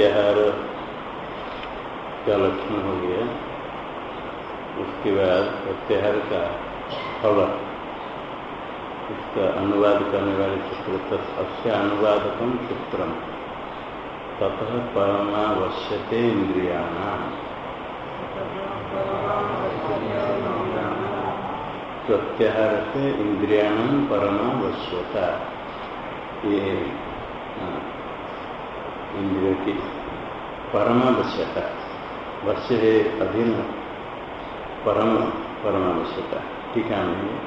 प्रत्याहार का लक्षण हो गया। उसके बाद प्रत्याहार का फल। इसका अनुवाद करने वाले सूत्र अस्य अनुवादकम सूत्रम ततः परमावश्यते इंद्रियाणाम प्रत्याहार से इंद्रियाणाम परमावश्यता। ये इंद्रियों की परमावश्यता वश्य है अधीन परम परमावश्यता टीका में।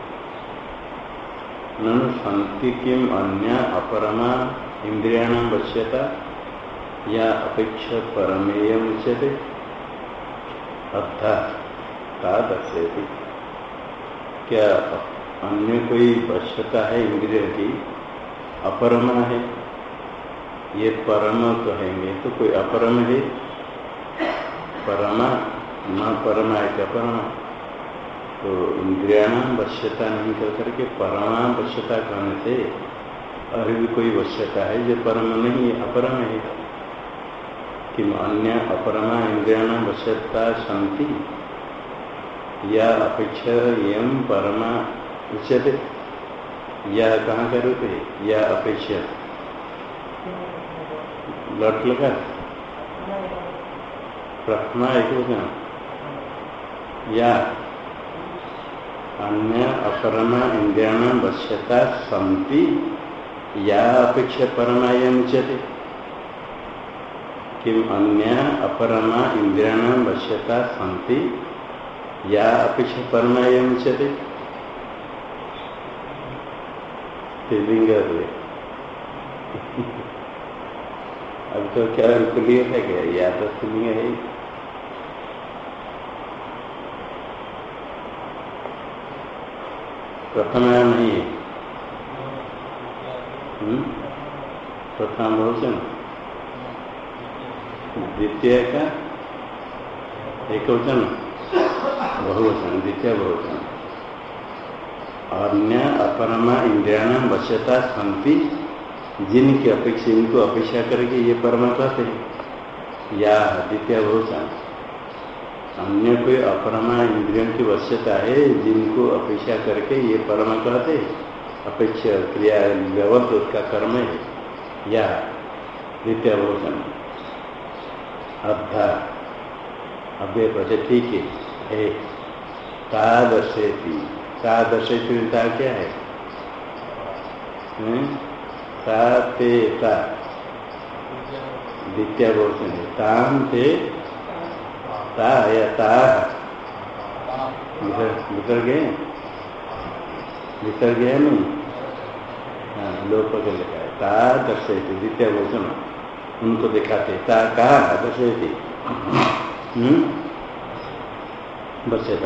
ननु शांति किम अन्य अपरमा इंद्रियाणाम वश्यता या अपेक्षा परमेय उच्यते अर्थात क्या अन्य कोई वश्यता है इंद्रिय की? अपरमा है। ये परम कहेंगे तो कोई अपरम है? परमा? न परमा है क्या परमा? तो इंद्रियाणाम वश्यता नहीं कर करके परमा वश्यता कहने से और भी कोई वश्यता है जो परम नहीं अपरम है। कि अन्य अपरमा इंद्रियाणाम वश्यता शांति? या अपेक्षा एवं परमा उच्यते? या कहाँ का रूप है? या अपेक्षा? लट लगा प्रथमा एक वचन या। अन्य अपरमा इंद्रियाण वश्यता संति। या अपेक्षा परमा एवं उच्यते किम अन्य अपरमा इंद्रियाण वश्यता संति। या अपेक्षा परमा एवं उच्यते स्त्रीलिंग हुए अब तो क्या क्लियर है क्या या तो स्त्रीलिंग है। प्रथम नहीं है। प्रथम बहुवचन द्वितीय का एक वचन। बहुवचन, द्वितीय बहुवचन। अन्य अपरमा इंद्रियाण वश्यता शांति जिनकी अपेक्षा, इनको अपेक्षा करके ये परमा कहते हैं या द्वितीय बहुवचन अन्य कोई अपरमा इंद्रियों की वश्यता है, जिनको अपेक्षा करके ये परमा कहते अपेक्षा, क्रिया व्यवत उसका कर्म है, या द्वितीय बहुवचन अद्धा अव्यय पद ठीक है तादर्शेती, तादर्शेता क्या है? तातेता द्वितीय बहुवचन है ताम ते ता या ता निकल गए निकल गया नहीं? हाँ लोग पकड़ लिखा है। ता द्वितीय उनको दिखाते, ता कहा?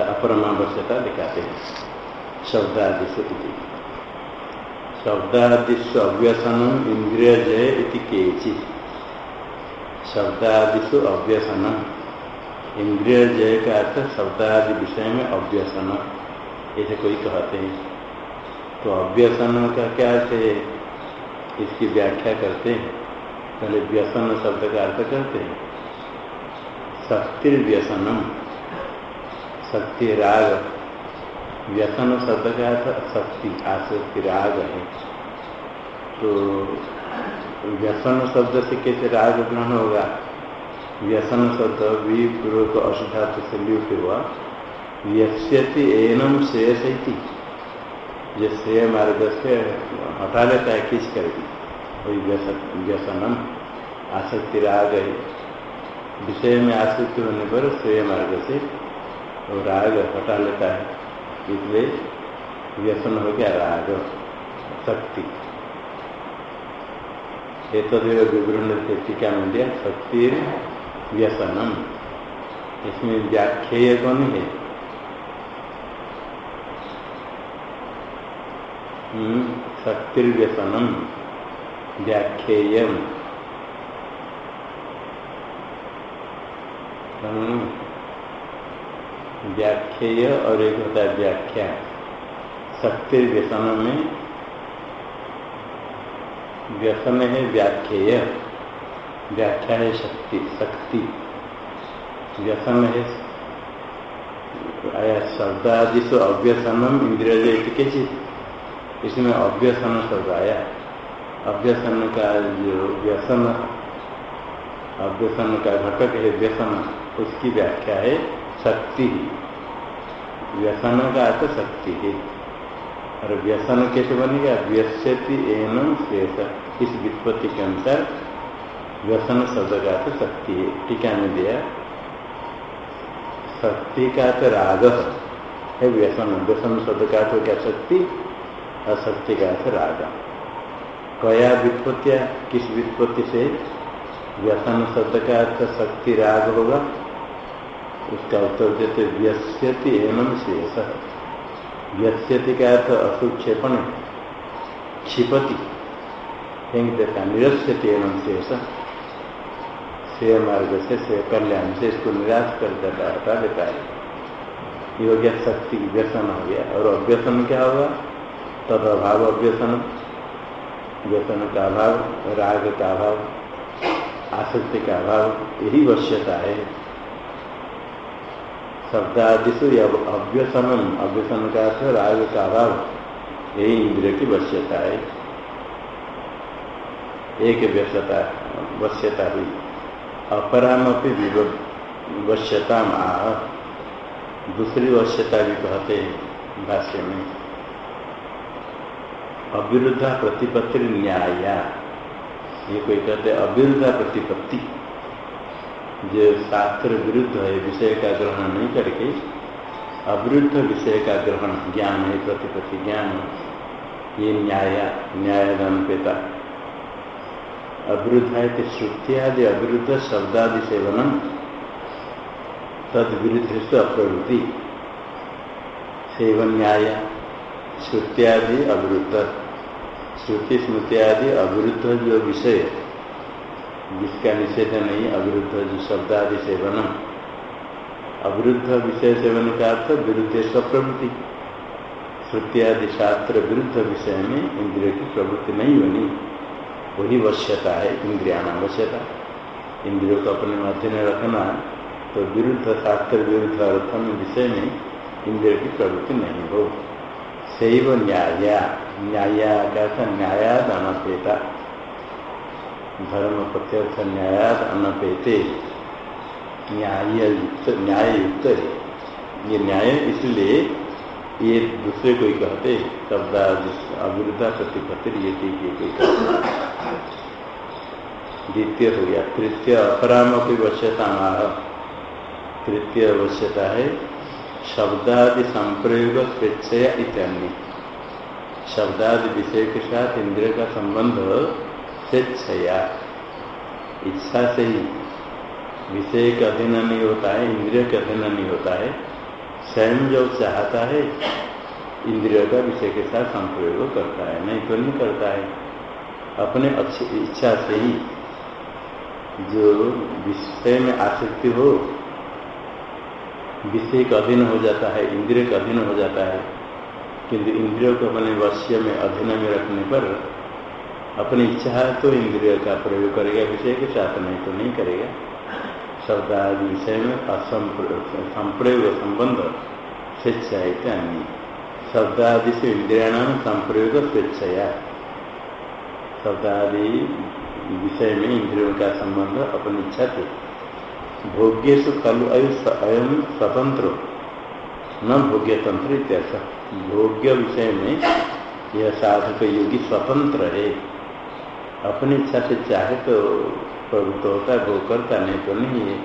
अपरमा वर्षता दिखाते हैं। शब्दादिशु शब्दादिशु अव्यसन इंद्रिय जय इति शब्दादिशु अव्यसन इंद्रिय जय का अर्थ शब्दादि विषय में अव्यसन। ऐसे कोई कहते हैं। तो अव्यसन का क्या अर्थ है? इसकी व्याख्या करते हैं। पहले व्यसन शब्द का अर्थ करते हैं। शक्तिर्व्यसनम। शक्ति राग व्यसन शब्द का अर्थ शक्ति आसक्ति राग है। तो व्यसन शब्द से कैसे राग ग्रहण होगा? व्यसन शब्द भी पूर्व अशुधातु से लुट हुआ। व्यस्यति एनम श्रेयसी जो श्रेय मार्ग से हटा लेता है, खींच करके वही व्यसनम, आसक्ति राग है। विषय में आसक्ति होने पर श्रेय मार्ग से राग हटा लेता है। इसलिए व्यसन हो गया राग शक्ति। तदेव विवरण से टीका में दिया, शक्ति व्यसनम। इसमें व्याख्येय कौन है? शक्तिर्व्यसनम व्याख्येयम। व्याख्येय और एक होता है व्याख्या। शक्ति व्यसन में व्यसन है व्याख्येय। व्याख्या है शक्ति शक्ति। व्यसन है आया शब्द आदि से अव्यसनम इंद्रिय के इसमें अव्यसन शब्द आया। अव्यसन का जो व्यसन, अव्यसन का घटक है व्यसन, उसकी व्याख्या है शक्ति। व्यसन का अर्थ शक्ति है। और व्यसन कैसे बनेगा? व्यस्यति एवं शेष। इस वित्पत्ति के अनुसार व्यसन शब्द का अर्थ शक्ति है। टीका में दिया। शक्ति का अर्थ राग है व्यसन। व्यसन शब्द का अर्थ क्या? शक्ति। और शक्ति का अर्थ राग। कया वित्पत्तिया किस वित्पत्ति से? व्यसन शब्द का अर्थ शक्ति राग होगा। उसका उत्तर देते व्यस्यति एवं शेष। व्यस्यति का अर्थ असुक्षेपण क्षिपति फेंक देता निरस्यति एवं शेष। से मार्ग से से कल्याण से इसको निराश कर देता हटा देता है। ये हो गया शक्ति, व्यसन हो गया। और अव्यसन क्या होगा? तद अभाव अव्यसन। व्यसन का अभाव राग का अभाव आसक्ति का अभाव यही वश्यता है। शब्द आदि से अव्यसनम अव्यसन का राग का अभाव यही इंद्रिय की वश्यता है। एक व्यस्तता, वश्यता हुई अपरामपि वश्यता आह दूसरी वश्यता भी कहते हैं भाष्य में। अविरुद्धा प्रतिपत्ति न्याया। ये कोई कहते अविरुद्धा प्रतिपत्ति। जो शास्त्र विरुद्ध है, विषय का ग्रहण नहीं करके, अविरुद्ध विषय का ग्रहण, ज्ञान है, प्रतिपत्ति ज्ञान ये न्याय न्यायदान पेता अविरुद्ध है कि श्रुति आदि, अविरुद्ध शब्दादि सेवनम तद विरुद्ध से अप्रवृत्ति। सेवन न्याय श्रुत्यादि अविरुद्ध। श्रुति, स्मृति आदि, अविरुद्ध जो विषय जिसका निषेध नहीं, अविरुद्ध जो शब्द आदि सेवन अविरुद्ध विषय सेवन का अर्थ विरुद्ध स्वप्रवृत्ति। श्रुति आदि शास्त्र विरुद्ध विषय में इंद्रिय की प्रवृत्ति नहीं बनी। वही वश्यता है इंद्रियाणाम वश्यता। इंद्रियों को अपने मध्य में रखना तो विरुद्ध शास्त्र विरुद्ध अर्थ में विषय में इंद्रिय की प्रवृत्ति नहीं हो। सैव न्याया न्याया का न्यायाद अनपेता धर्म प्रत्यर्थ न्यायाद अनपेते। न्याय युक्त न्याय युक्त है। ये न्याय इसलिए ये दूसरे कोई कहते शब्द अविरुद्धा प्रतिपत्ति ये ठीक है कोई कहते द्वितीय हो गया। तृतीय अपराम की वश्यता माह तृतीय वश्यता है, शब्दादि संप्रयोग स्वेच्छया इत्यादि शब्दादि विषय के साथ इंद्रिय का संबंध स्वेच्छया इच्छा से ही विषय का अधीन नहीं होता है, इंद्रिय का अधीन नहीं होता है। स्वयं जो चाहता है, इंद्रिय का विषय के साथ संप्रयोग करता है, नहीं तो नहीं करता है। अपने अच्छी इच्छा से ही जो विषय में आसक्ति हो, विषय का अधीन हो जाता है, इंद्रिय का अधीन हो जाता है, किंतु इंद्रियों को अपने वश्य में अधीन में रखने पर अपनी इच्छा है तो इंद्रिय का प्रयोग करेगा, विषय के साथ नहीं तो नहीं करेगा। शब्द आदि विषय में संप्रयोग संबंध स्वेच्छा नहीं शब्द आदि से इंद्रियाणाम संप्रयोग स्वेच्छया शब्द आदि विषय में इंद्रियों का संबंध अपनी इच्छा से। भोग्यु खलु अयम स्वतंत्र। न भोग्य तंत्र इत्यर्थ। भोग्य विषय में यह साधक योगी स्वतंत्र है। अपनी इच्छा से चाहे तो प्रवृत्त होता है भोग करता नहीं तो नहीं है।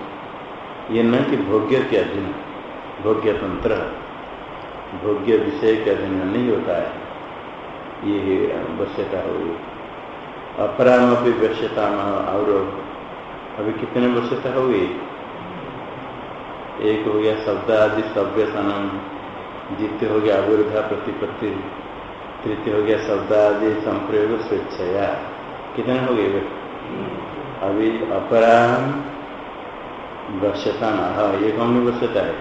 ये न कि भोग्य के अधीन, भोग्य तंत्र। भोग्य विषय के अधीन नहीं होता है। ये वश्यता होगी अपराम अपनी वश्यता और अभी कितने वश्यता होगी एक हो गया शब्द आदि सभ्य सनम। द्वितीय हो गया अविरुद्धा प्रतिपत्ति। तृतीय हो गया शब्द आदि, संप्रयोग स्वेच्छया। कितने हो? गए अभी अपराम वश्यता हाँ ये कौन वश्यता है?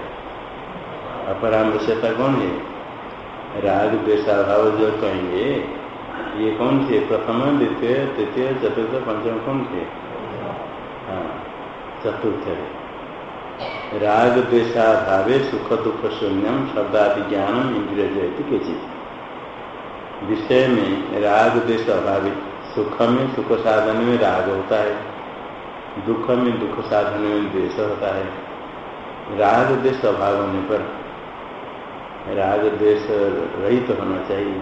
अपराम वश्यता कौन है? राग द्वेषाभाव जो कहेंगे, ये कौन थे? प्रथम, द्वितीय, तृतीय, चतुर्थ, पंचम कौन थे? हाँ चतुर्थ है। राग द्वेषाभावे सुख, दुख, शून्यम, शब्दादि ज्ञानम, इंद्रिय जयती के विषय में राग, द्वेष, अभावी सुख में, सुख साधन में राग होता है। दुख में, दुख साधन में द्वेष होता है। राग द्वेष अभाव होने पर राग द्वेष रहित तो होना चाहिए।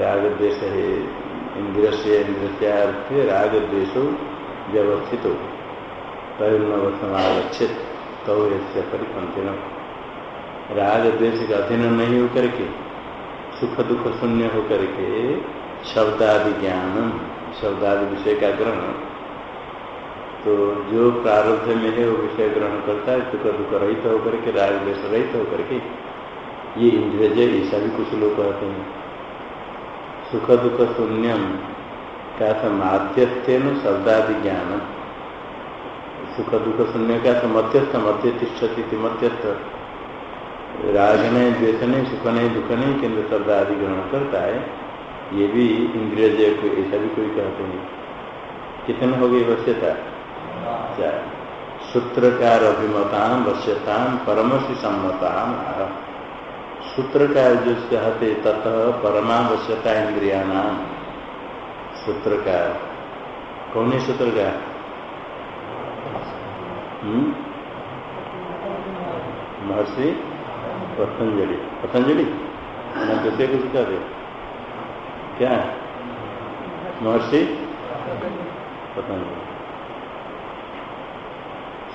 राग द्वेष है इंद्र से अर्थ राग द्वेष व्यवस्थित हो। तरुणवसमागछित तो ऐसे परिपंथन। राग द्वेष का अधीन नहीं होकर के, सुख दुख शून्य होकर के शब्दादि ज्ञान शब्दादि विषय का ग्रहण तो जो प्रारब्ध में है वो विषय ग्रहण करता है सुख दुख रहित होकर के, राग द्वेष रहित होकर के। ये इंद्रिय ऐसा भी कुछ लोग कहते हैं। सुख दुख शून्यम का माध्यस्थेन शब्दादि ज्ञान सुख दुख शून्य का मध्यस्थ मध्य तिष्ठती मध्यस्थ। राग नहीं, द्वेष नहीं, सुख नहीं, दुख नहीं केंद्र शब्द आदि ग्रहण करता है। ये भी को, ऐसा भी कोई कहते हैं कितने हो गई वश्यता? चार। सूत्रकार अभिमता वश्यता परमसी सम्मता सूत्रकार जो चाहते ततः परमावश्यता इंद्रिया नाम सूत्रकार। कौन है सूत्रकार? हम्म? महर्षि? पतंजलि। पतंजलि? ना कैसे कुछ कहते क्या महर्षि? पतंजलि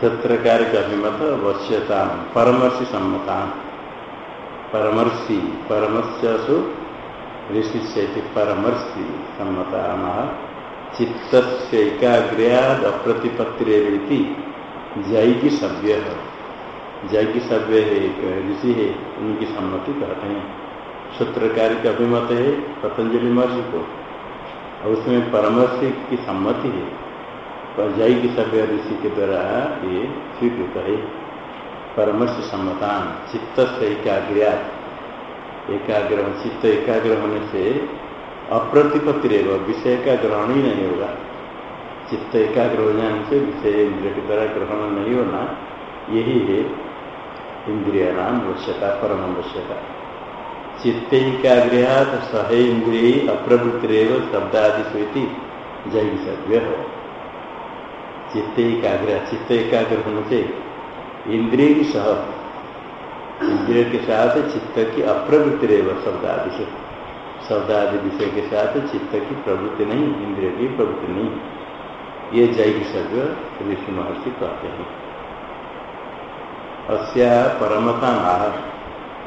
सत्रकार का अभिमत अवश्यता परमर्षि सम्मता। परमर्षि, परमस्यसु ऋषि से परमर्षि सम्मता चित्त से एकाग्रयाद अप्रतिपत्ति जैगी सभ्य जैगी सभ्य है एक ऋषि है, उनकी सम्मति कहते हैं। सूत्रकार का अभिमत है पतंजलि महर्षि को। और उसमें परमर्श की सम्मति है। पर जय की सभ्य ऋषि के द्वारा ये स्वीकृत है। परमर्श सम्मतान, चित्त से एकाग्र एकाग्र चित्त एकाग्र होने से अप्रतिपत्ति रहेगा, विषय का ग्रहण ही नहीं होगा। चित्त एकाग्र हो जाने से विषय इंद्रिय के द्वारा ग्रहण नहीं होना, यही है इंद्रिय नाम वश्यता, परम वश्यता। चित्त ही का एकाग्रहात सह इंद्रिय अप्रवृत्तिरव शब्दादि स्वीति जय सभ्य हो चित्त एकाग्र चित्त एकाग्र होने से इंद्रिय की सह इंद्रिय के साथ चित्त की अप्रवृत्ति रहेगा शब्दादि से शब्दादि विषय के साथ चित्त की प्रवृत्ति नहीं इंद्रिय की प्रवृत्ति नहीं। ये जैव सभ्य ऋषि महर्षि कहते हैं। अस्या परमता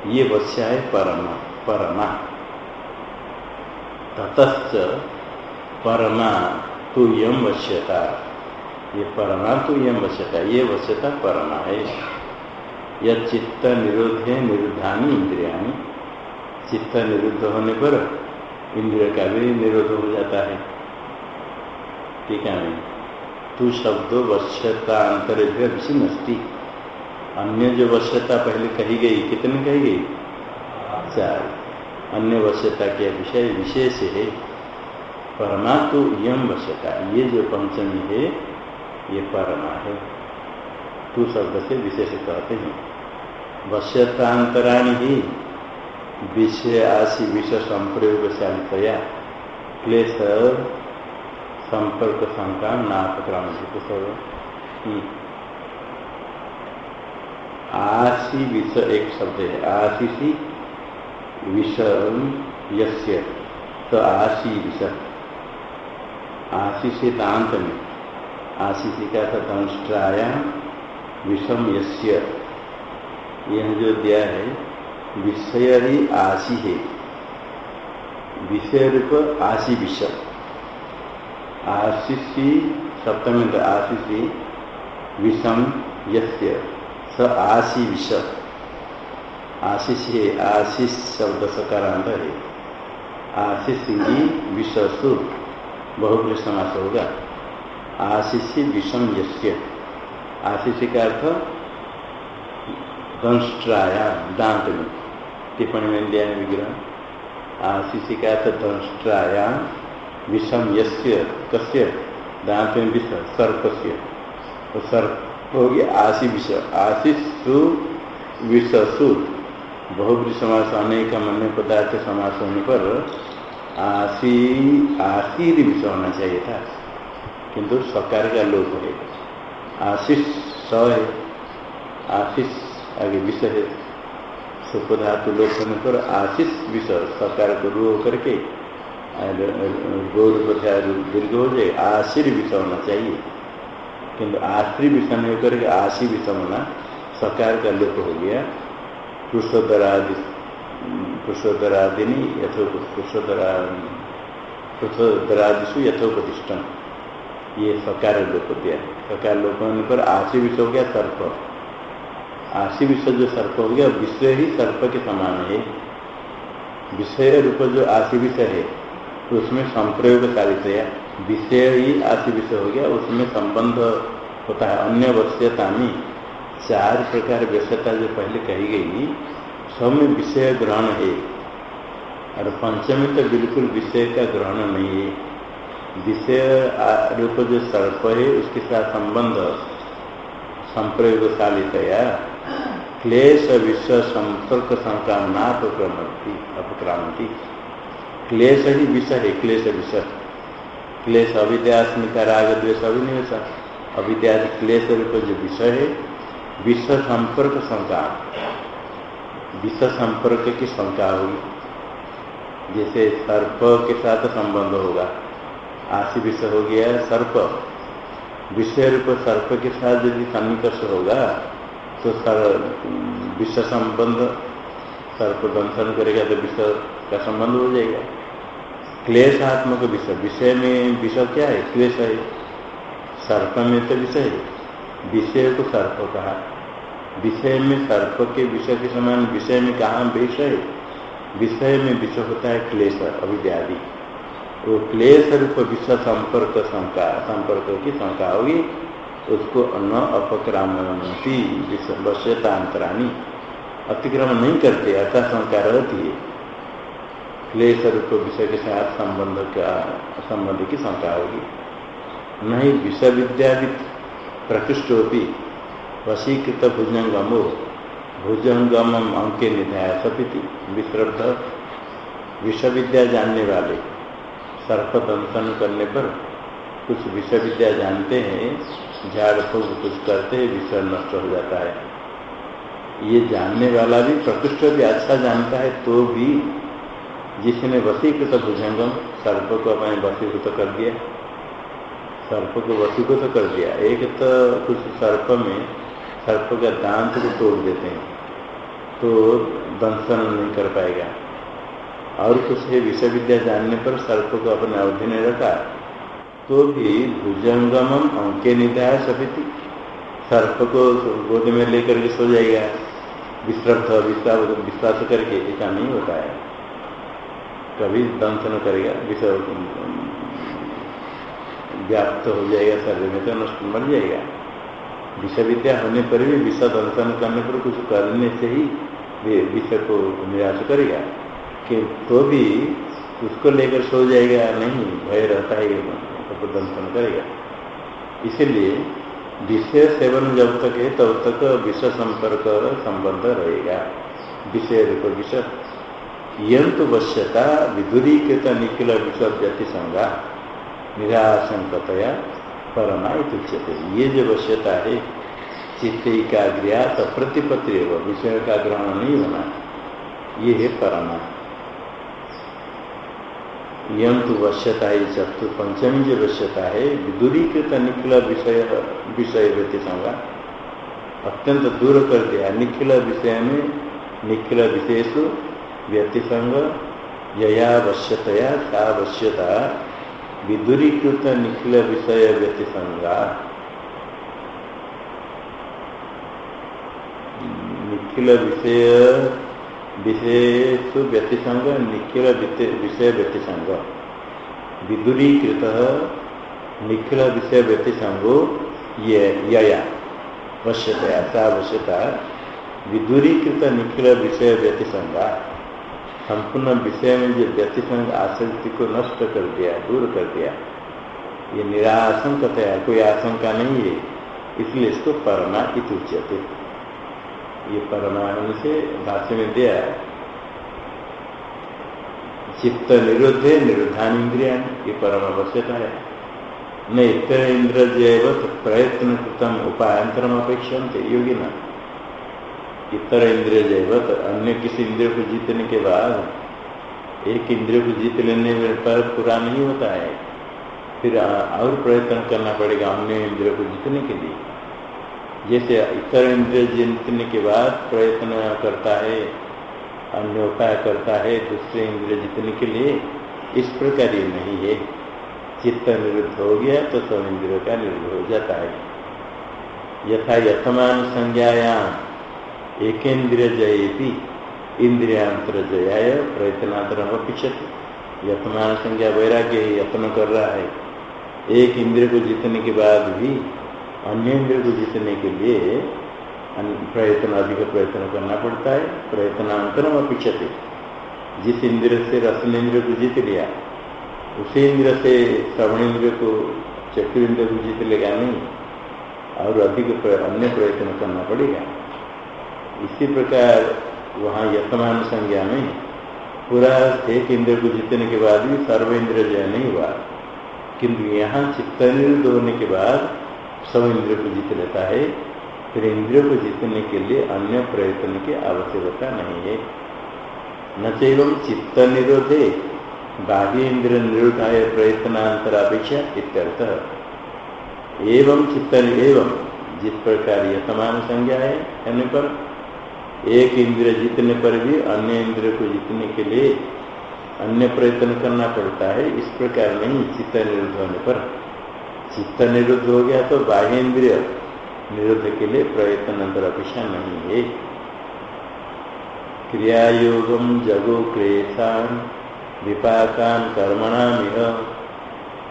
ये वश्या है परमा परमा। ततच परमा तु यम वश्यता। ये परमा तो यम वश्यता, ये वश्यता परमा है। यह चित्त निरोधे निरुद्धानी इंद्रिया चित्त निरुद्ध होने पर इंद्रिय का भी निरोध हो जाता है। ठीक है? तू शब्द वश्यता अंतरेभ्य विषिन्नष्टि अन्य जो वश्यता पहले कही गई, कितनी कही गई? चार। अन्य वश्यता के विषय विशेष है। परमात्म यम वश्यता। ये जो पंचमी है, ये परमा है। तू शब्द से विशेष कहते हैं। वश्यतांतराणी ही विषय आशी विषय संप्रयोग शांतया क्लेश संपर्क शंका नापक्राम आशी विष एक शब्द है। आशीषी विष यस्य। तो आशी विष। आशीषी दांत में। आशीषी का था दंष्ट्राया विषम यस्य। यह जो दिया है विषय ही आशी है। विषय रूप आशी विष। आशीषी सप्तमी आशीषी विषम यस्य। स आशी विष आशीष है आशीष शब्द सकारांत है। आशीष ही विषसु बहुप्र समास होगा। आशीष विषम यश्य आशीष का अर्थ दंष्ट्राया दांत में टिप्पणी में दिया विग्रह। आशीष का अर्थ दंष्ट्राया विषम यश्य कस्य? दांत में विष सर्प से तो सर्प हो गया आशी विष आशीषु विषसु। बहुब्री समास अनेक अन्य पदार्थ समास होने पर आशी आशीर विष होना चाहिए था। किंतु सकार का लोप है। आशीष स है आशीष आगे विष है। सुप धातु लोप होने पर आशीष विष सकार को रू करके दीर्घ हो जाए आशीर विष होना चाहिए। किंतु आश्री विष नहीं होकर आशी विष होना सकार का लोप हो गया। पुष्पोदरादि पुष्पोदरादिनी यथो पुष्पोदरा यथोपतिष्ठम ये सकार लोप दिया। सकार लोप होने पर आशी विष हो गया, सर्प। आशी विष जो सर्प हो गया, विषय ही सर्प के समान है। विषय रूप जो आशी विषय है, उसमें संप्रयोग साधित विषय ही आशी विषय हो गया, उसमें संबंध होता है। अन्य वश्यता में चार प्रकार व्यस्तता जो पहले कही गई सब में विषय ग्रहण है। और पंचमी तो बिल्कुल विषय का ग्रहण नहीं है। विषय रूप जो सर्प है, उसके साथ संबंध संप्रयोगशालितया क्लेश विश्व संपर्क संक्रामना अपक्रांति। क्लेश ही विषय है, क्लेश विषय। क्लेश अविद्यास्मिका राग, द्वेष अभिनिवेश अविद्या क्लेश रूप जो विषय है विश्व संपर्क शंका विश्व संपर्क की शंका होगी। जैसे सर्प के साथ संबंध होगा। आशी विषय हो गया सर्प। विषय रूप सर्प के साथ यदि सन्निकर्ष होगा तो सर विश्व संबंध, सर्प दंशन करेगा तो विश्व का संबंध हो जाएगा। क्लेशात्मक विषय। विषय में विषय क्या है? क्लेश है। सर्प में तो विषय है। विषय को सर्प कहा। विषय में सर्प के विषय के समान विषय में कहा विषय विषय में विषय होता है क्लेश अभिव्याधि वो क्लेश रूप विषय संपर्क शंका, संपर्क की शंका होगी उसको न अपक्रामी वश्यतांतराणी। अतिक्रमण नहीं करते, ऐसा शंका रहती है। क्लेश रूप विषय के साथ संबंध का संबंध की शंका होगी। नहीं विषय विद्याविद प्रकृष्ट होती वशीकृत भुजंगमो भुजंगम अंके निधाया सपिति विश्रद्ध विश्वविद्या जानने वाले। सर्प दंशन करने पर कुछ विश्वविद्या जानते हैं, झाड़ फूक कुछ करते हैं विषय नष्ट हो जाता है। ये जानने वाला भी प्रकृष्ट भी अच्छा जानता है तो भी जिसने वसीकृत भुजंगम, सर्प को अपने वसीकृत कर दिया। सर्प को वसीकृत कर दिया। एक तो कुछ सर्प में, सर्प का दांत को तोड़ देते हैं तो दंशन नहीं कर पाएगा। और कुछ है विषय विद्या जानने पर सर्प को अपने अवधि ने रखा तो भी भुजंगम अंके निधाय सभी सर्प को गोद में लेकर के सो जाएगा। विश्रब्ध विश्वास करके ऐसा नहीं होता है। कभी दंशन करेगा, विषय व्याप्त हो जाएगा शरीर में तो नष्ट मर जाएगा। विषय विद्या होने पर भी विषय दंशन करने पर कुछ करने से ही विषय को निराश करेगा। कि तो भी उसको लेकर सो जाएगा नहीं, भय रहता है तो दंशन करेगा। इसीलिए विषय सेवन जब तक है, तब तक विषय संपर्क संबंध रहेगा। विषय रूप विषय यंतु वश्यता विधुरीकृत निखिल विषय व्यति संज्ञा निराशंकतया परमा उच्यते ये जो वश्यता है, चित्त एकाग्रिया तो प्रतिपत्ति विषय का ग्रहण नहीं होना। ये है परमा। यम तो वश्यता है चतुर्थ पंचमी जो वश्यता है दूरीकृत निखिल विषय विषय व्यक्ति संज्ञा अत्यंत दूर कर दिया। निखिल विषय में निखिल विशेष व्यक्तिसंग यया वश्यतया सा वश्यता। विदुरीकृत निखिल विषय व्यतिसंगा। निखिल विषय विषयसु व्यतिसंग, निखिल विषय व्यतिसंग। विदुरीकृत निखिल विषय व्यतिसंगो ये यया। वश्यतया, सा विदुरीकृत निखिल विषय व्यतिसंगा। संपूर्ण विषय में जो व्यतिसंग आसक्ति को नष्ट कर दिया, दूर कर दिया। ये निराशंकता है, कोई आशंका नहीं है। इसलिए इसको परमा उच्यते ये परमाणु से भाष्य में दिया चित्त निरुद्ध है निरुद्धान इंद्रिया ये परम आवश्यकता है। न इतर इंद्र जैव प्रयत्न कृतम उपायंतरम अपेक्षा योगी न। इतर इंद्रिय जैवत, अन्य किसी इंद्रिय को जीतने के बाद, एक इंद्रिय को जीत लेने पर पूरा नहीं होता है। फिर और प्रयत्न करना पड़ेगा अन्य इंद्रिय को जीतने के लिए। जैसे इतर इंद्रिय जीतने के बाद प्रयत्न करता है, अन्य उपाय करता है, दूसरे इंद्रिय जीतने के लिए इस प्रकार ये नहीं है। चित्त निरुद्ध हो गया तो सब इंद्रियों का निरुद्ध हो जाता है। यथा यथमान संज्ञायाम जयेपी इंद्रियांतर जयाय प्रयत्नांतर अपिक्षत यथमान संज्ञा वैराग्य यत्न कर रहा है। एक इंद्रिय को जीतने के बाद भी, अन्य इंद्रिय को जीतने के लिए प्रयत्न, अधिक प्रयत्न करना पड़ता है, प्रयत्नांतरम अपेक्षते। जिस इंद्र से रसन इंद्र को जीत लिया, उसी इंद्र से श्रवण इंद्र को चतुर इंद्र को जीत लेगा नहीं, और अधिक अन्य प्रयत्न करना पड़ेगा। इसी प्रकार वहाँ यतमान संज्ञा में पूरा एक इंद्र को जीतने के बाद भी सर्व इंद्र जय नहीं हुआ। किंतु यहाँ चित्त निरुद्ध होने के बाद सब इंद्र को जीत लेता है। फिर इंद्रियों को जीतने के लिए अन्य प्रयत्न की आवश्यकता नहीं है। न चैव चित्त निरोधे, बाह्य इंद्र निरुद्धाय प्रयत्नांतरापेक्षा इत्यर्थ। एवं चित्त एवं जिस प्रकार यह समान संज्ञा है कहने पर एक इंद्रिय जीतने पर भी, अन्य इंद्रिय को जीतने के लिए अन्य प्रयत्न करना पड़ता है, इस प्रकार नहीं, चित्त निरुद्ध होने पर। चित्त निरुद्ध हो गया तो बाह्य इंद्रिय निरुद्ध के लिए प्रयत्न अंतर अपेक्षा नहीं है। क्रियायोगम जगो क्लेशान, विपाकान, कर्मणामिह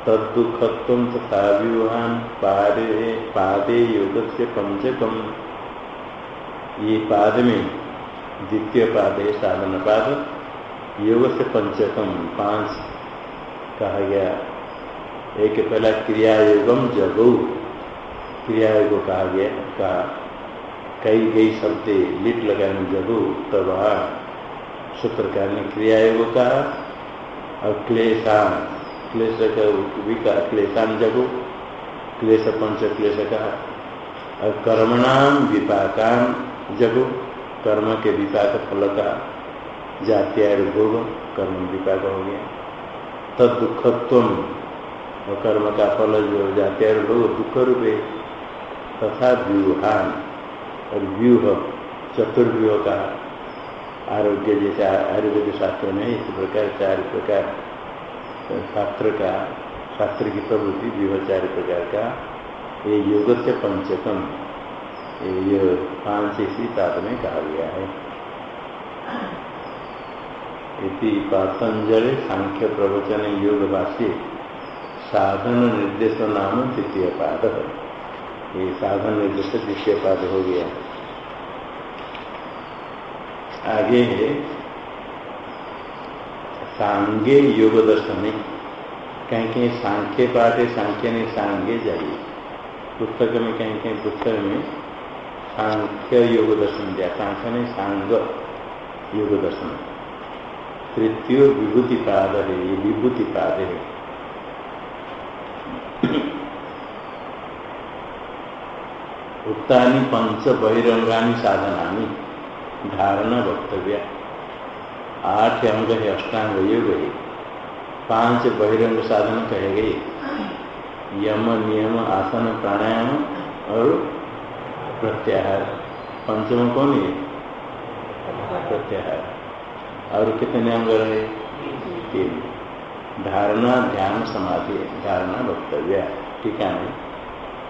तदुखत्व तथा व्यूहान पादे पादे योग से पंचकम ये पाद में, द्वितीय पाद है, साधन पाद, योग से पंचकम, पाँच कहा गया। एक पहला क्रियायोगम जगो। क्रियायोग कहा गया कहा कई कई शब्द लिट लगाने जगो, तब सूत्रकार ने क्रियायोग कहा। और क्लेशान, क्लेश का क्लेशान जगो, क्लेश पंच क्लेश कहा। और कर्मणाम विपाकान जगो, कर्म के विपाक फल का जातीय भोग, कर्म विपाक हो गया। तद दुखत्व, और कर्म का फल जो जाते हैं लोग दुख रूपे, तथा व्यूहान, और व्यूह, चतुर्व्यूह का आरोग्य जैसे आयुर्वेद शास्त्र में इस प्रकार, चार प्रकार, शास्त्र का, शास्त्र की प्रवृत्ति, व्यूह चार प्रकार का। ये योग से पंचकम। ये पाँच इसी में कहा गया है। इति पातंजलि सांख्य प्रवचन योग भाष्य साधन निर्देश नाम द्वितीय पाद। ये साधन निर्देश द्वितीय पाद हो गया। आगे है, सांगे योग दर्शन। कहीं कहीं सांख्य पाठ है सांख्य नहीं सांगे जाइए। पुस्तक में कहीं कहीं पुस्तक में सांख्य योग दर्शन दिया। सांख्य नहीं सांग योग दर्शन। तृतीय विभूति पाद है ये विभूति पाद है उत्तानी पंच बहिरंगानी साधना धारणा वक्तव्य। आठ अंग है अष्टांग योग है। पाँच बहिरंग साधन कहे गए। यम नियम आसन प्राणायाम और प्रत्याहार। पंचम कौन है? प्रत्याहार। और कितने अंग रहे? तीन। धारणा ध्यान समाधि धारणा वक्तव्य। ठीक है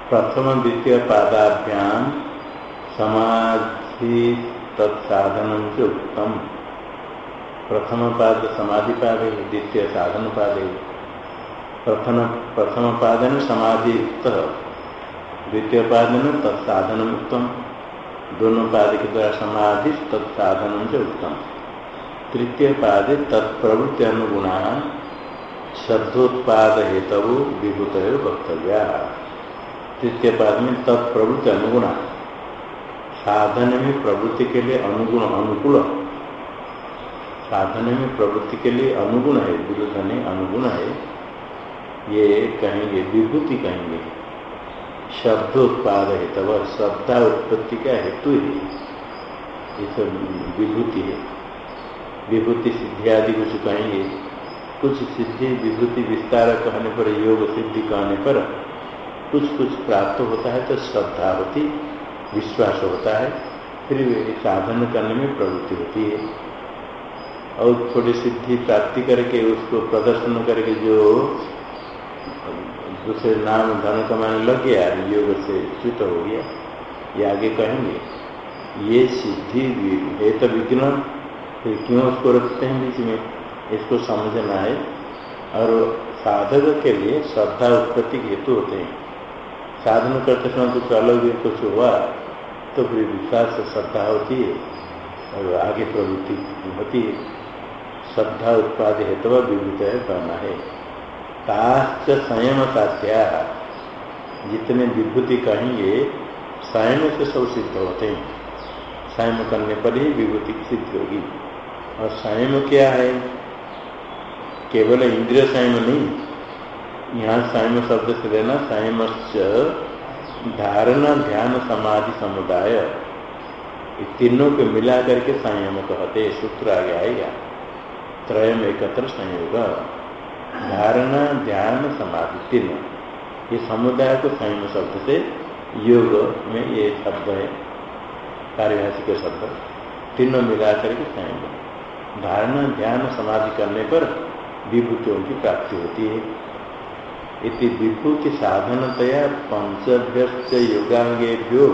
प्रथम द्वितीय पादाभ्याम समाधि तत्साधन से उत्तम प्रथम पाद समाधि पाद द्वितीय साधन पाद प्रथम प्रथम पादन समाधि द्वितीय पादन तत्साधन उत्तम दोनों पाद के द्वारा समाधि तत्साधन से उत्तम तृतीय पाद तत्प्रवृत्ति अनुगुणा शब्दोत्पाद हेतु विभूत वक्तव्या। तृतीय पाद में तत्प्रवृत्ति अनुगुणा साधन में प्रवृत्ति के लिए अनुगुण अनुकूल। साधन में प्रवृत्ति के लिए अनुगुण है विरुद्ध नहीं अनुगुण है। ये कहेंगे, विभूति कहेंगे। शब्द उत्पाद है, तब उत्पत्ति का हेतु ही ये विभूति है। विभूति सिद्धि आदि कुछ कहेंगे कुछ सिद्धि, विभूति विस्तार कहने पर, योग सिद्धि कहने पर कुछ कुछ प्राप्त होता है तो श्रद्धा होती विश्वास होता है। फिर साधन करने में प्रवृत्ति होती है। और थोड़ी सिद्धि प्राप्ति करके, उसको प्रदर्शन करके जो दूसरे नाम धन कमाने लग गया, योग से च्युत हो गया। ये आगे कहेंगे, ये सिद्धि है तो विघ्न फिर क्यों उसको रखते हैं बीच में? इसको समझना है। और साधक के लिए श्रद्धा उत्पत्ति हेतु होते हैं। साधन करते समय कुछ अलग कुछ हुआ तो फिर विश्वास श्रद्धा होती है और आगे प्रवृत्ति होती है। श्रद्धा उत्पाद हेतु विभूत है कहना है। ताश्च संयम साध्या जितने विभूति कहेंगे स्वयं से सब सिद्ध होते हैं। संयम करने पर ही विभूति सिद्ध होगी। और संयम क्या है? केवल इंद्रिय संयम नहीं। यहाँ संयम शब्द से लेना संयम धारणा ध्यान समाधि समुदाय। तीनों को मिला करके संयम कहते सूत्र आगे आएगा। त्रयम एकत्र संयोग। धारणा ध्यान समाधि तीनों। ये समुदाय को संयम शब्द से योग में ये शब्द है कार्यभाषिक शब्द, तीनों मिला करके संयम। धारणा ध्यान समाधि करने पर विभूतियों की प्राप्ति होती है। इति विभूति साधनतया पंचभ्य योगांगेभ्यो,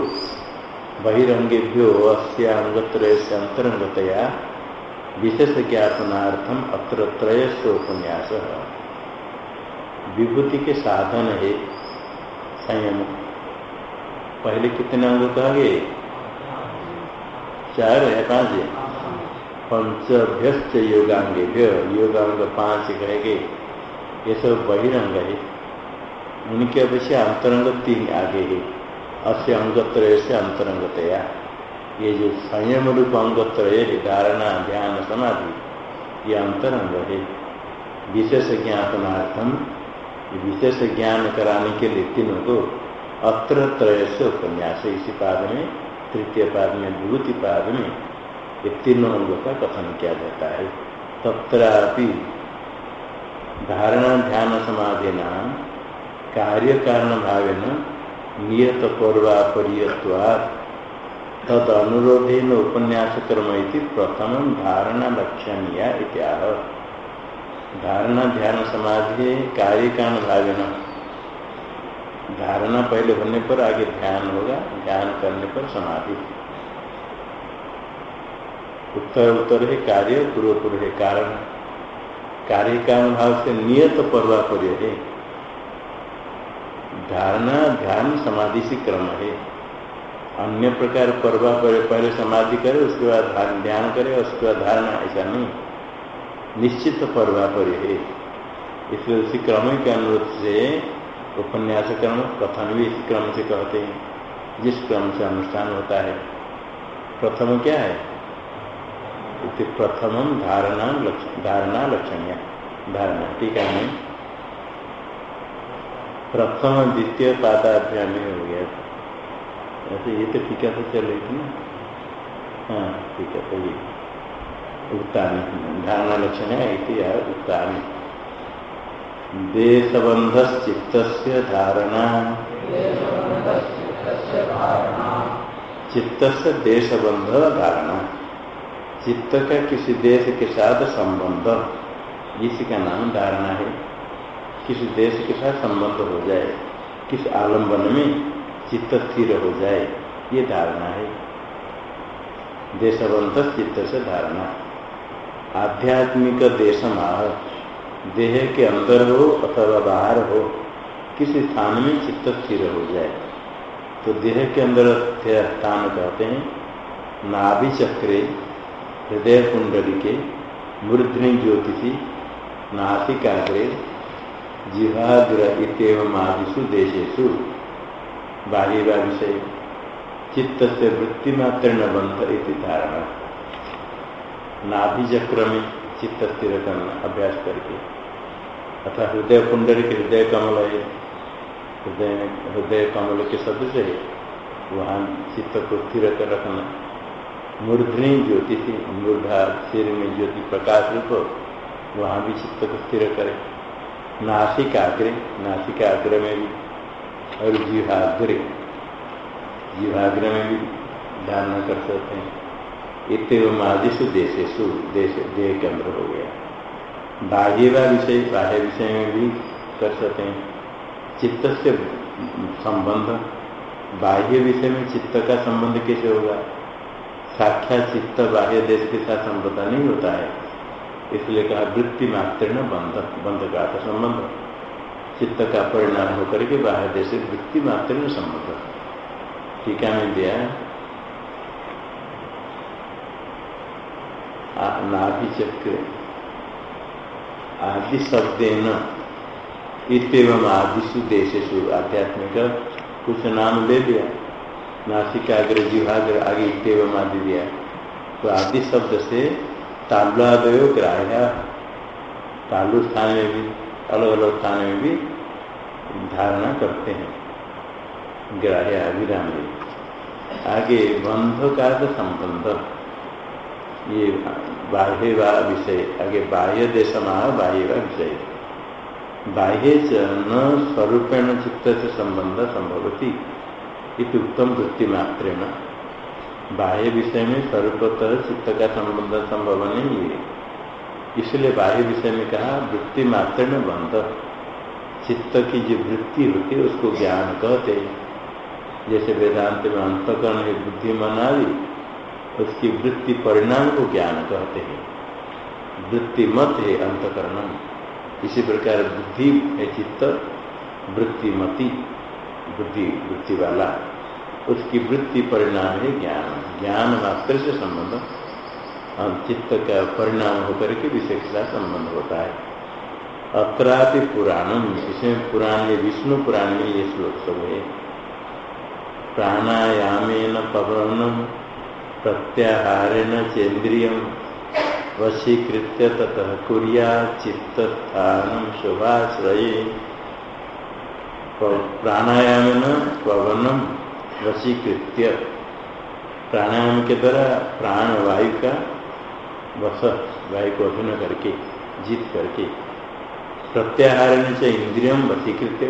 बहिरंगेभ्यो अस्यांगत्रय से अंतरंगतया विशेष ज्ञापनार्थम अत्र त्रय विभूति के साधन है संयम। पहले कितने अंग कहा गए चार है, पाँच पंचभ्यस्त योगांगेभ्य। योगांग पाँच कहेंगे ये सब बहिरंग है। उनके अपेक्षा अंतरंग तीन आगे है। अस्य अंगत्रय से अंतरंगतया। ये जो संयम रूप है, धारणा ध्यान समाधि, ये अंतरंग है विशेष ज्ञापनार्थम विशेष ज्ञान कराने के लिए तीनों को अत्र त्रय से उपन्यास इसी पाद में, तृतीय पाद में विभूति पाद में ये तीनों अंगों का कथन किया जाता है। तत्रापि धारणा, ध्यान, समाधि नाम, कार्य कारण भावेन नियत पूर्वापरीयवाद तद अनुरोधेन उपन्यास क्रम प्रथम धारणा लक्षणीय इत्याह धारणा ध्यान समाधि कार्य कारण भावेन धारणा पहले होने पर आगे ध्यान होगा, ध्यान करने पर समाधि। उत्तर उत्तर है कार्य पूर्व पूर्व है कारण। कार्य कारण भाव से नियत पर्वापर्य है। धारणा ध्यान समाधि से क्रम है। अन्य प्रकार पर्वा पहले समाधि करे, उसके बाद ध्यान करे, उसके बाद धारणा, ऐसा नहीं। निश्चित पर्वापर्य है इसलिए उसी क्रम के अनुरोध से उपन्यास क्रम, कथन भी इस क्रम से कहते हैं। जिस क्रम से अनुष्ठान होता है। प्रथम क्या है? प्रथम धारणा धारणा लक्षणीय। धारणा, ठीक है? प्रथम द्वितीय पादाभ्याम हो गया। ऐसे ये तो ठीक है तो थी ना। हाँ ठीक है तो ये उत्तान धारणा लक्षण है उत्तान देशबंध चित्त धारणा। चित्त से देशबंध धारणा। चित्त का किसी देश के साथ संबंध। इसी का नाम धारणा है। किसी देश के साथ संबंध हो जाए, किस आलंबन में चित्त स्थिर हो जाए, ये धारणा है। देशवंत चित्त से धारणा। आध्यात्मिक देश माह देह के अंदर हो अथवा बाहर हो, किसी स्थान में चित्त स्थिर हो जाए। तो देह के अंदर स्थान कहते हैं नाभि चक्रे हृदय कुंडली के मूर्धनि ज्योतिषी, नासिकाग्रे, जिहाग्र इतम आदिशु देशेशु बाह्य व विषय चित्त से वृत्ति मात्र न बंध इति धारणा। नाभि चक्र में चित्त स्थिर करना अभ्यास करके। अथा हृदय कुंडल के हृदय कमल है। हृदय हृदय कमल के सदस्य है। वहाँ चित्त को स्थिर कर रखना। मूर्धनी ज्योति थी, मूर्धा सिर में ज्योति प्रकाश रूप, वहाँ भी चित्त को स्थिर करे। नासिकाग्रे, नासिकाग्र में भी और जीवाग्रे, जीवाग्र में भी धारणा कर सकते हैं। इतम आदिशु देशेशु, देश, देह के अंदर हो गया। बाह्य व विषय, बाह्य विषय में भी कर सकते हैं। चित्त से संबंध, बाह्य विषय में चित्त का संबंध कैसे होगा? साक्षात चित्त बाह्य देश के साथ संबंध नहीं होता है। इसलिए कहा वृत्ति मात्र न बंध बंध का संबंध। चित्त का परिणाम होकर के बाहर देश वृत्ति मात्र न संबंध टीका में दिया नाभि चक्र आदि शब्द न। इतम आदिशु देशेशु आध्यात्मिक कुछ नाम ले लिया। नासिकाग्र जीवाग्र आगे इतम आदि दिया। तो आदि शब्द से तालुआदयो ग्राह्य। तालु स्थान में भी। अलग अलग स्थान में भी धारणा करते हैं। ग्राह्य अभिराम आगे बंध का संबंध। ये बाह्य व विषय, आगे बाह्य देश महा बाह्य व विषय। बाह्य च न स्वरूपेण चित्त से संबंध संभवती, इत उत्तम वृत्ति मात्रेण। बाह्य विषय में स्वरूपतः चित्त का संबंध संभव नहीं है। इसलिए बाह्य विषय में कहा, वृत्ति मात्र में बंध चित्त की जो वृत्ति होती है, उसको ज्ञान कहते हैं। जैसे वेदांत में अंतकरण है बुद्धि मनादि उसकी वृत्ति परिणाम को ज्ञान कहते हैं। वृत्ति मत है अंतकरण इसी प्रकार बुद्धि है चित्त वृत्तिमती बुद्धि, वृत्ति वाला। उसकी वृत्ति परिणाम है ज्ञान। ज्ञान मात्र से संबंध। चित्त का परिणाम होकर के विषय के साथ संबंध होता है। अत्रापि पुराणम इसमें पुराण विष्णु पुराण में ये श्लोक सब है। प्राणायामेन पवनम प्रत्याहारेण चेन्द्रिय वशीकृत ततः कुरिया चित्तस्थान शुभाश्रय। प्राणायामेन पवनम, वशीकृत्य। प्राणायाम के द्वारा प्राण वायु का वश वायु को अभिन्न करके, जीत करके। प्रत्याहार से इंद्रियम वशीकृत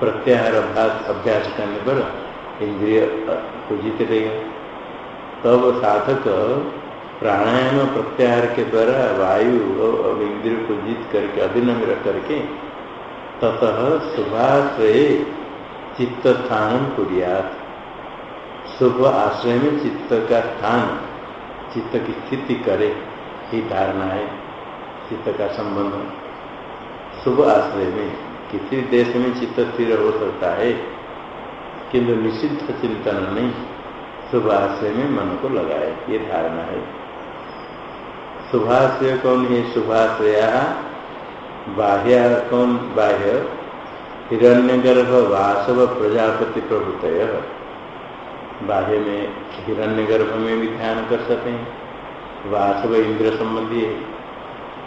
प्रत्याहार अभ्यास अभ्यास करने पर इंद्रिय को जीत रहेगा तब साधक प्राणायाम प्रत्याहार के द्वारा वायु और इंद्रिय को जीत करके अभिनंग रख करके ततः शुभाश्रय चित्त स्थान कुरियात। शुभ आश्रय में चित्त का स्थान चित्त की स्थिति करे ही धारणा है, चित्त का संबंध। शुभ आश्रय में, किसी देश में चित्त स्थिर हो सकता है, किंतु निषिद्ध चिंतन नहीं, शुभ आश्रय में मन को लगाए, ये धारणा है। शुभाश्रय कौन है? शुभाश्रया बाह्य कौन? बाह्य हिरण्यगर्भ वासव प्रजापति प्रभुत बाह्य में हिरण्यगर्भ में भी ध्यान कर सकते हैं। वासव इंद्र संबंधी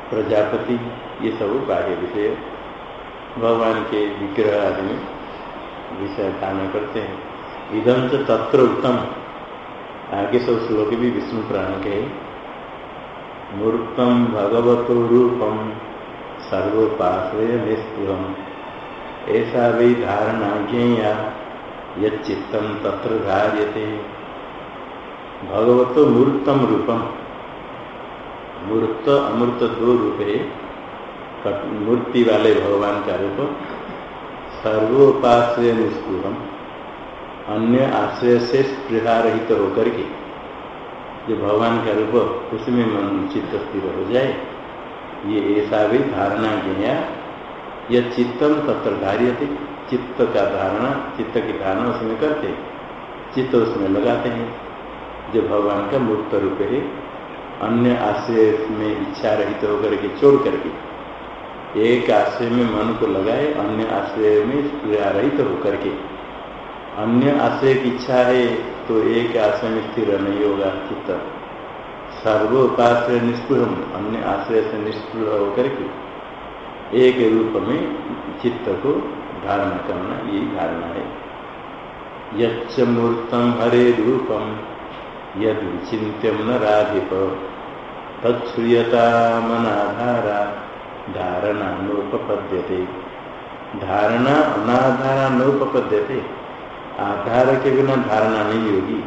प्रजापति, ये सब बाह्य विषय। भगवान के विग्रह आदि में विषय ध्यान करते हैं। इधम से तत्र उत्तम। आगे सब श्लोक भी विष्णु पुराण के मूर्तम भगवत रूपम सर्वोपाश्रय निस्पृहम। ऐसा भी धारणा ज्ञेया यच्चित्तम तत्र धार्यते। भगवत मूर्तम रूपम। मूर्त, अमूर्त दो रूप। है मूर्ति वाले भगवान का रूप। सर्वोपाश्रय निष्पुरम अन्य आश्रय से स्पृहा रहित तो होकर के जो भगवान का रूप, उसमें मन, चित्त स्थिर हो जाए। ये ऐसा भी धारणा ज्ञा यह चित्तम तत्र धार्य चित्त का धारणा, चित्त की धारणा उसमें करते चित्त उसमें लगाते हैं। जो भगवान का मूर्त रूप है, अन्य आश्रय में इच्छा रहित तो होकर के छोड़ करके, एक आश्रय में मन को लगाए, अन्य आश्रय में क्रिया रहित तो होकर के। अन्य आश्रय की इच्छा है तो एक आश्रय में स्थिर नहीं होगा चित्त। सर्वोपाश्रय निष्पृह अन्य आश्रय से निष्पृह होकर के, एक रूप में चित्त को धारणा करना, यही धारणा है। यच्च हरे रूपम यद विचिन्त्यम न राधिप। तत्सूयता मनाधारा, धारणा नोपपद्यते। धारणा अनाधारा नोपपद्यते। आधार के बिना धारणा नहीं होगी।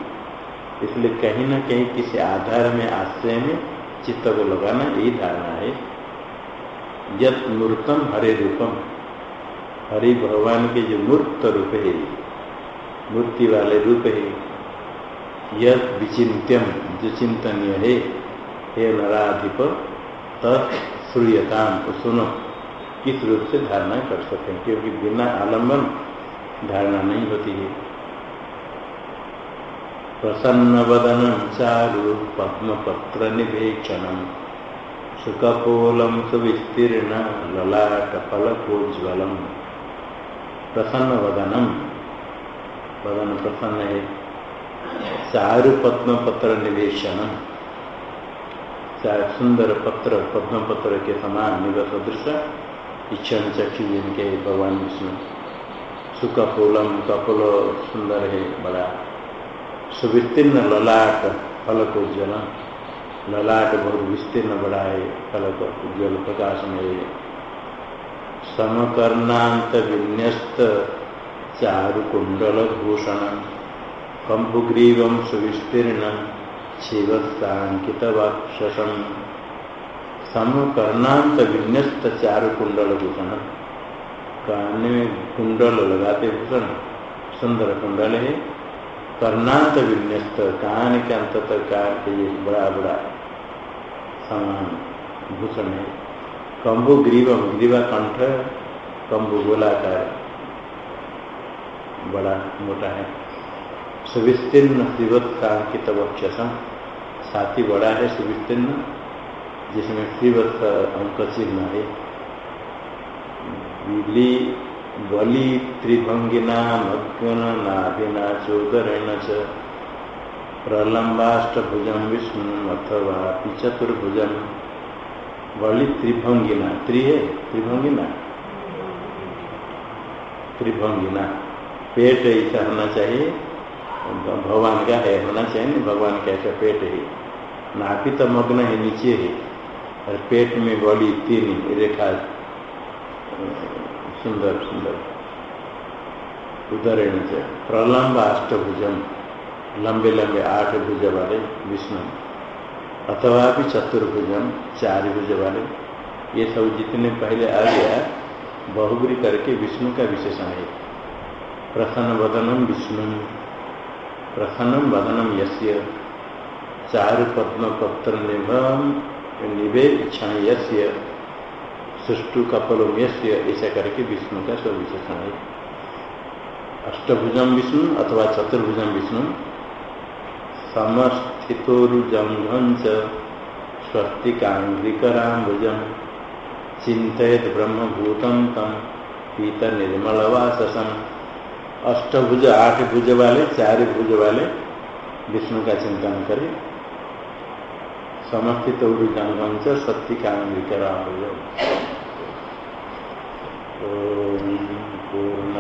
इसलिए कहीं ना कहीं किसी आधार में आश्रय में चित्त को लगाना यही धारणा है। यद मूर्तम हरे रूपम। हरि भगवान के जो मूर्त रूप है, मूर्ति वाले रूप है यद विचिन्त्यम, जो चिंतनीय है, हे नराधिप तत्श्रूयताम को सुनो, किस रूप से धारणा कर सकते हैं, क्योंकि बिना आलंबन धारणा नहीं होती है। प्रसन्न वदन चारु पद्मपत्र निभेक्षण सुखपोलम सुविस्तीर्ण ललाट फलकोज्वलम प्रसन्न वदनम। वदन प्रसन्न है। चारु पद्म पत्र निवेशन सुंदर पत्र पद्म पत्र के समान निवस दृश्य इच्छन चक्षु जिनके भगवान विष्णु। सुकपोलम कपोल सुंदर है, बड़ा। सुविस्तीर्ण ललाट, फलक उज्ज्वल ललाट बहुत विस्तीर्ण, बड़ा है, फलक उज्ज्वल प्रकाश में समकर्णांत विन्यस्त चारु कुंडल भूषण कंबुग्रीव सुविस्तीर्ण शिवस्तांकित वक्षसम समकर्णांत विन्यस्त चारु कुंडल भूषण कान में कुंडल लगाते भूषण सुंदर कुंडल है कर्णांत विन्यस्त कान के अंत तक कान के बड़ा बड़ा समान भूषण। है कंबु ग्रीवम ग्रीवा कंठ, कंबु गोलाकार। बड़ा मोटा है। सुविस्तीर्ण शिवत्कांकित वक्षसम छाती बड़ा है सुविस्तीर्ण, जिसमें शिवत अंक चिन्ह है। बिली, बलि, त्रिभंगिना मग्न नाभिना, चोदरेण च। प्रलम्बाष्टभुजम विष्णु अथवा चतुर्भुजम बलि त्रिभंगिना त्रि है? त्रिभंगिना त्रिभंगिना पेट ऐसा होना चाहिए। भगवान का है, होना चाहिए भगवान का ऐसा पेट है। नाभि तो मग्न है, नीचे है। और पेट में बड़ी तीन रेखा। सुंदर सुंदर। उदरण प्रलम्ब अष्टभुजम, लंबे लंबे आठ भुज वाले विष्णु। अथवा भी चतुर्भुजम चार भुज वाले ये सब जितने पहले आ गया, बहुबरी करके विष्णु का विशेषण है। प्रसन्न वदनम विष्णु प्रसन्नम वदनम यस्य, चारु पद्म पत्र निभे इच्छा यस्य सुष्टु कपलोम यस्य, ऐसा करके विष्णु का सब विशेषण है। अष्टभुजम विष्णु अथवा चतुर्भुजम विष्णु समस्थितोरुजंघं च स्वस्तिकांग्रिकराम्बुजम चिंतित ब्रह्मभूतम तम पीत निर्मलवाससम अष्टभुज आठ भुज वाले चार भुज वाले विष्णु का चिंतन करे। समस्थित उर्जंगम च सत्तिकांग्रिकराम्बुजम पूर्ण